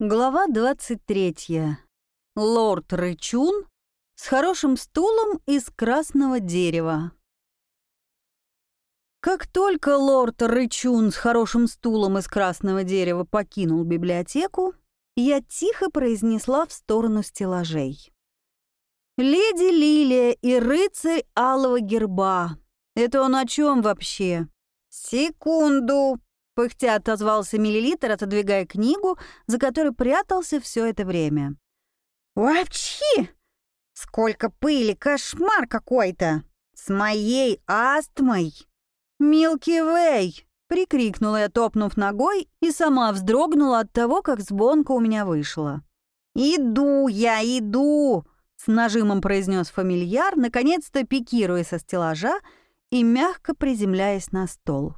Глава 23. Лорд Рычун с хорошим стулом из красного дерева. Как только лорд Рычун с хорошим стулом из красного дерева покинул библиотеку, я тихо произнесла в сторону стеллажей. «Леди Лилия и рыцарь алого герба. Это он о чем вообще?» «Секунду!» Пыхтя отозвался миллилитр, отодвигая книгу, за которой прятался все это время. «Вообще! Сколько пыли, кошмар какой-то! С моей астмой!» «Милки Вэй!» — прикрикнула я, топнув ногой, и сама вздрогнула от того, как звонко у меня вышло. «Иду я, иду!» — с нажимом произнес фамильяр, наконец-то пикируя со стеллажа и мягко приземляясь на стол.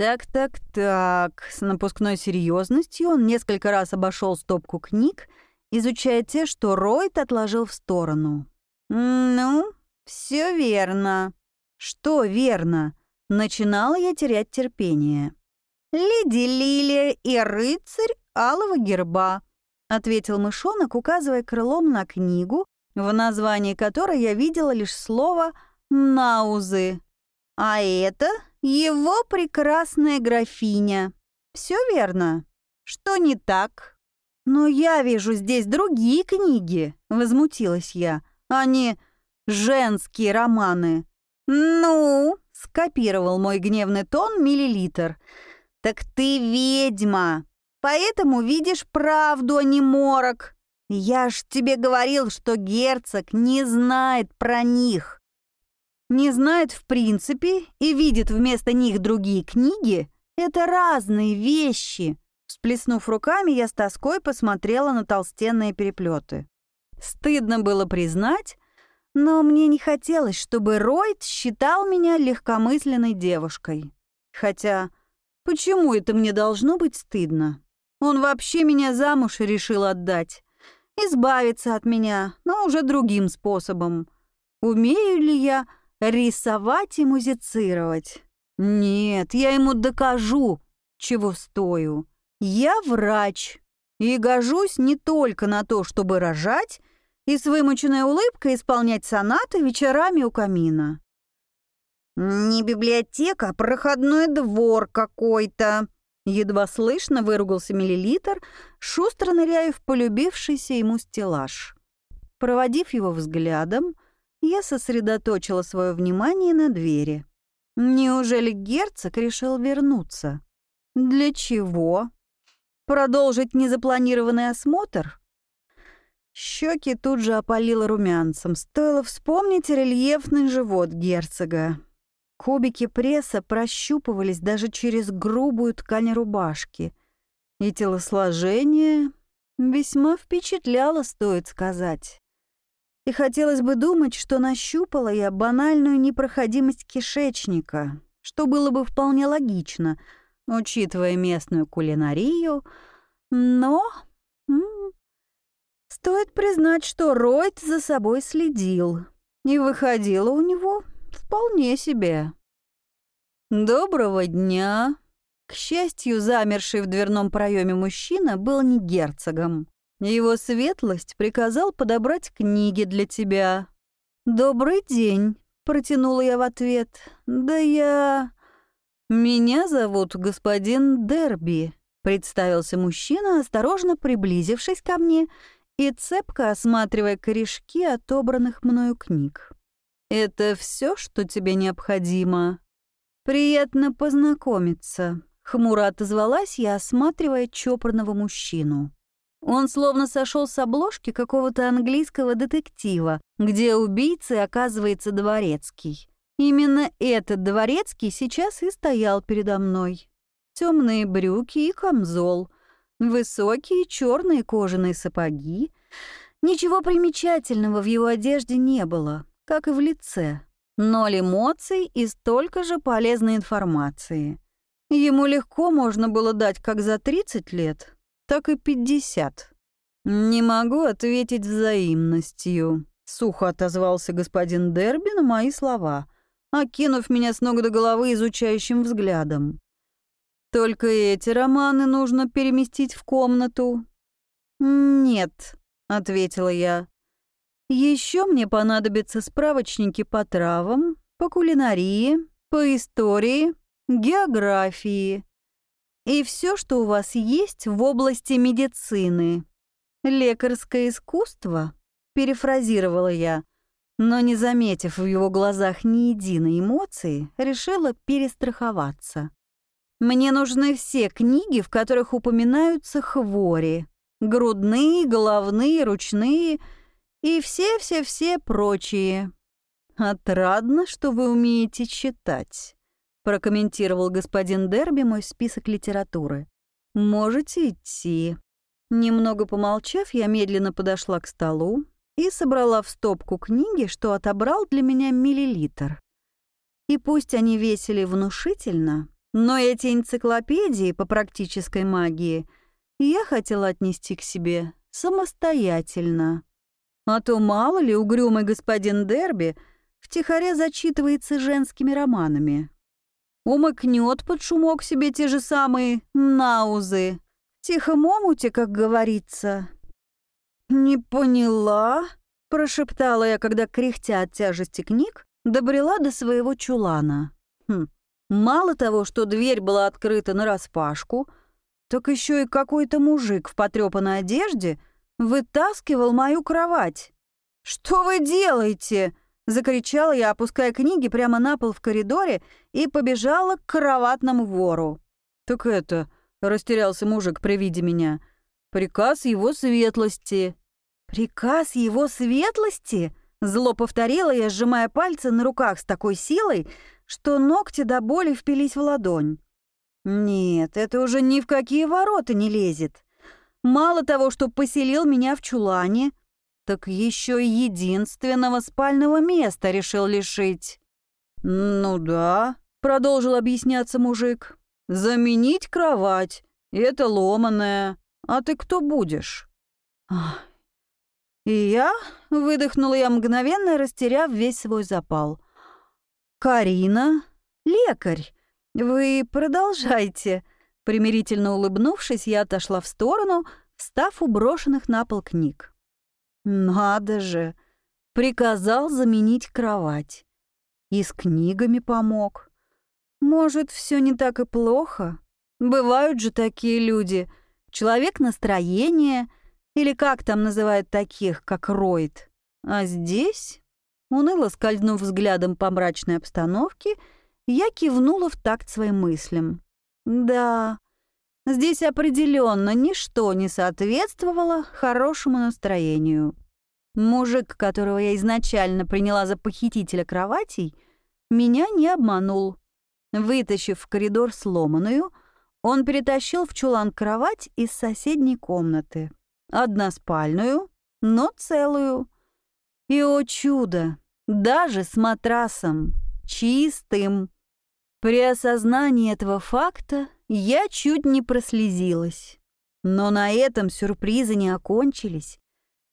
Так-так-так, с напускной серьезностью он несколько раз обошел стопку книг, изучая те, что Ройд отложил в сторону. «Ну, все верно». «Что верно?» Начинала я терять терпение. «Леди Лилия и рыцарь алого герба», — ответил мышонок, указывая крылом на книгу, в названии которой я видела лишь слово «наузы». «А это его прекрасная графиня. Все верно? Что не так? Но я вижу здесь другие книги, возмутилась я, а не женские романы. Ну, скопировал мой гневный тон миллилитр. Так ты ведьма, поэтому видишь правду, а не морок. Я ж тебе говорил, что герцог не знает про них не знает в принципе и видит вместо них другие книги, это разные вещи. Всплеснув руками, я с тоской посмотрела на толстенные переплеты. Стыдно было признать, но мне не хотелось, чтобы Ройд считал меня легкомысленной девушкой. Хотя, почему это мне должно быть стыдно? Он вообще меня замуж решил отдать. Избавиться от меня, но уже другим способом. Умею ли я Рисовать и музицировать. Нет, я ему докажу, чего стою. Я врач и гожусь не только на то, чтобы рожать и с вымученной улыбкой исполнять сонаты вечерами у камина. «Не библиотека, а проходной двор какой-то», Едва слышно выругался миллилитр, шустро ныряя в полюбившийся ему стеллаж. Проводив его взглядом, я сосредоточила свое внимание на двери. Неужели герцог решил вернуться? Для чего? Продолжить незапланированный осмотр? Щеки тут же опалило румянцем. Стоило вспомнить рельефный живот герцога. Кубики пресса прощупывались даже через грубую ткань рубашки. И телосложение весьма впечатляло, стоит сказать. И хотелось бы думать, что нащупала я банальную непроходимость кишечника, что было бы вполне логично, учитывая местную кулинарию, но... Стоит признать, что Ройд за собой следил, и выходило у него вполне себе. «Доброго дня!» К счастью, замерший в дверном проеме мужчина был не герцогом. Его светлость приказал подобрать книги для тебя. Добрый день, протянула я в ответ. Да я Меня зовут господин Дерби, представился мужчина, осторожно приблизившись ко мне и цепко осматривая корешки отобранных мною книг. Это все, что тебе необходимо. Приятно познакомиться, хмуро отозвалась я, осматривая чопорного мужчину. Он словно сошел с обложки какого-то английского детектива, где убийцей оказывается дворецкий. Именно этот дворецкий сейчас и стоял передо мной. Темные брюки и камзол, высокие черные кожаные сапоги. Ничего примечательного в его одежде не было, как и в лице. Ноль эмоций и столько же полезной информации. Ему легко можно было дать как за 30 лет, так и пятьдесят. «Не могу ответить взаимностью», — сухо отозвался господин Дерби на мои слова, окинув меня с ног до головы изучающим взглядом. Только эти романы нужно переместить в комнату. Нет, ответила я. Еще мне понадобятся справочники по травам, по кулинарии, по истории, географии и все, что у вас есть в области медицины. Лекарское искусство, перефразировала я, но не заметив в его глазах ни единой эмоции, решила перестраховаться. Мне нужны все книги, в которых упоминаются хвори. Грудные, головные, ручные и все-все-все прочие. Отрадно, что вы умеете читать, прокомментировал господин Дерби мой список литературы. Можете идти. Немного помолчав, я медленно подошла к столу и собрала в стопку книги, что отобрал для меня миллилитр. И пусть они весили внушительно, но эти энциклопедии по практической магии я хотела отнести к себе самостоятельно. А то мало ли угрюмый господин Дерби втихаря зачитывается женскими романами. Умыкнет под шумок себе те же самые наузы. В тихом омуте, как говорится. «Не поняла», — прошептала я, когда, кряхтя от тяжести книг, добрела до своего чулана. Хм, Мало того, что дверь была открыта нараспашку, так еще и какой-то мужик в потрепанной одежде вытаскивал мою кровать. «Что вы делаете?» — закричала я, опуская книги прямо на пол в коридоре и побежала к кроватному вору. «Так это...» — растерялся мужик при виде меня. «Приказ его светлости». «Приказ его светлости?» — зло повторила я, сжимая пальцы на руках с такой силой, что ногти до боли впились в ладонь. Нет, это уже ни в какие ворота не лезет. Мало того, что поселил меня в чулане, так еще и единственного спального места решил лишить. «Ну да», — продолжил объясняться мужик, — «заменить кровать. Это ломаная. А ты кто будешь?» «И я?» — выдохнула я мгновенно, растеряв весь свой запал — «Карина? Лекарь? Вы продолжайте». Примирительно улыбнувшись, я отошла в сторону, встав у брошенных на пол книг. «Надо же!» Приказал заменить кровать. И с книгами помог. Может, все не так и плохо? Бывают же такие люди. Человек настроения, или как там называют таких, как Ройд. А здесь Уныло скользнув взглядом по мрачной обстановке, я кивнула в такт своим мыслям. Да, здесь определенно ничто не соответствовало хорошему настроению. Мужик, которого я изначально приняла за похитителя кроватей, меня не обманул. Вытащив в коридор сломанную, он перетащил в чулан кровать из соседней комнаты. Односпальную, но целую. И, о чудо, даже с матрасом, чистым. При осознании этого факта я чуть не прослезилась. Но на этом сюрпризы не окончились.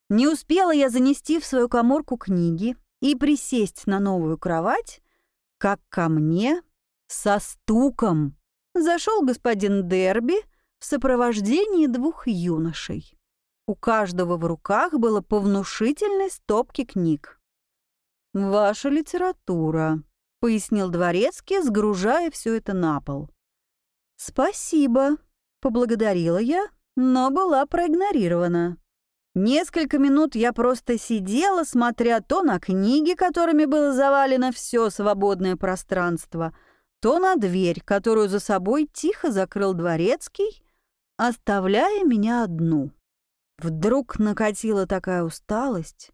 Не успела я занести в свою коморку книги и присесть на новую кровать, как ко мне со стуком зашел господин Дерби в сопровождении двух юношей. У каждого в руках было по внушительной стопке книг. «Ваша литература», — пояснил Дворецкий, сгружая все это на пол. «Спасибо», — поблагодарила я, но была проигнорирована. Несколько минут я просто сидела, смотря то на книги, которыми было завалено все свободное пространство, то на дверь, которую за собой тихо закрыл Дворецкий, оставляя меня одну. Вдруг накатила такая усталость,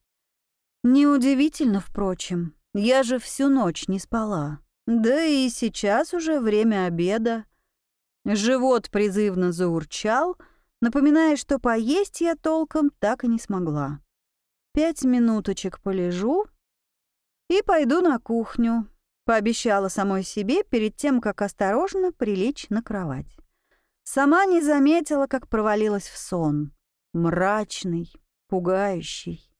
Неудивительно, впрочем. Я же всю ночь не спала. Да и сейчас уже время обеда. Живот призывно заурчал, напоминая, что поесть я толком так и не смогла. Пять минуточек полежу и пойду на кухню, пообещала самой себе перед тем, как осторожно прилечь на кровать. Сама не заметила, как провалилась в сон. Мрачный, пугающий.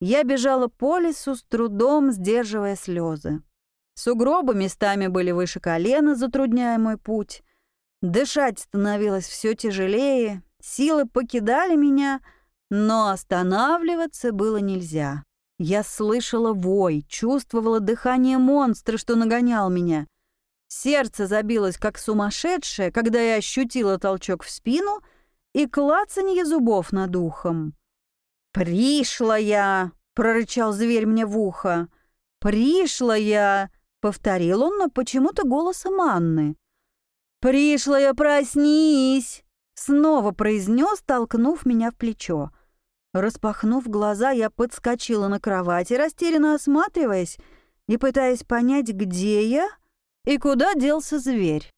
Я бежала по лесу с трудом, сдерживая слезы. Сугробы местами были выше колена, затрудняя мой путь. Дышать становилось все тяжелее, силы покидали меня, но останавливаться было нельзя. Я слышала вой, чувствовала дыхание монстра, что нагонял меня. Сердце забилось как сумасшедшее, когда я ощутила толчок в спину и клацанье зубов над ухом. «Пришла я!» — прорычал зверь мне в ухо. «Пришла я!» — повторил он, но почему-то голосом Анны. «Пришла я, проснись!» — снова произнес, толкнув меня в плечо. Распахнув глаза, я подскочила на кровати, растерянно осматриваясь и пытаясь понять, где я и куда делся зверь.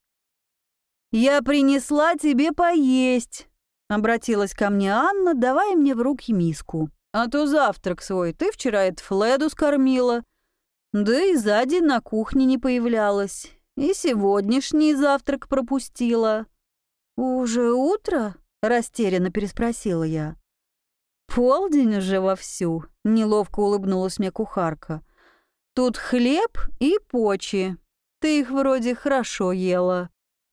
«Я принесла тебе поесть», — обратилась ко мне Анна, давая мне в руки миску. «А то завтрак свой ты вчера это Фледу скормила. Да и сзади на кухне не появлялась. И сегодняшний завтрак пропустила». «Уже утро?» — растерянно переспросила я. «Полдень уже вовсю», — неловко улыбнулась мне кухарка. «Тут хлеб и почи. Ты их вроде хорошо ела».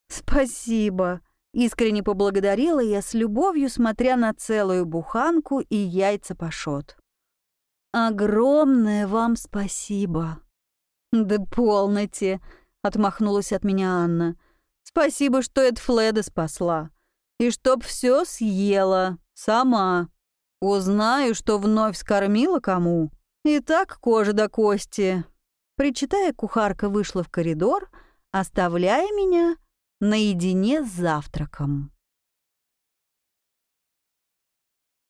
«Спасибо», — искренне поблагодарила я с любовью, смотря на целую буханку и яйца пашот. «Огромное вам спасибо». «Да полноте», — отмахнулась от меня Анна. «Спасибо, что это Фледа спасла. И чтоб все съела. Сама». Узнаю, что вновь скормила кому. И так кожа до кости. Причитая, кухарка вышла в коридор, оставляя меня наедине с завтраком.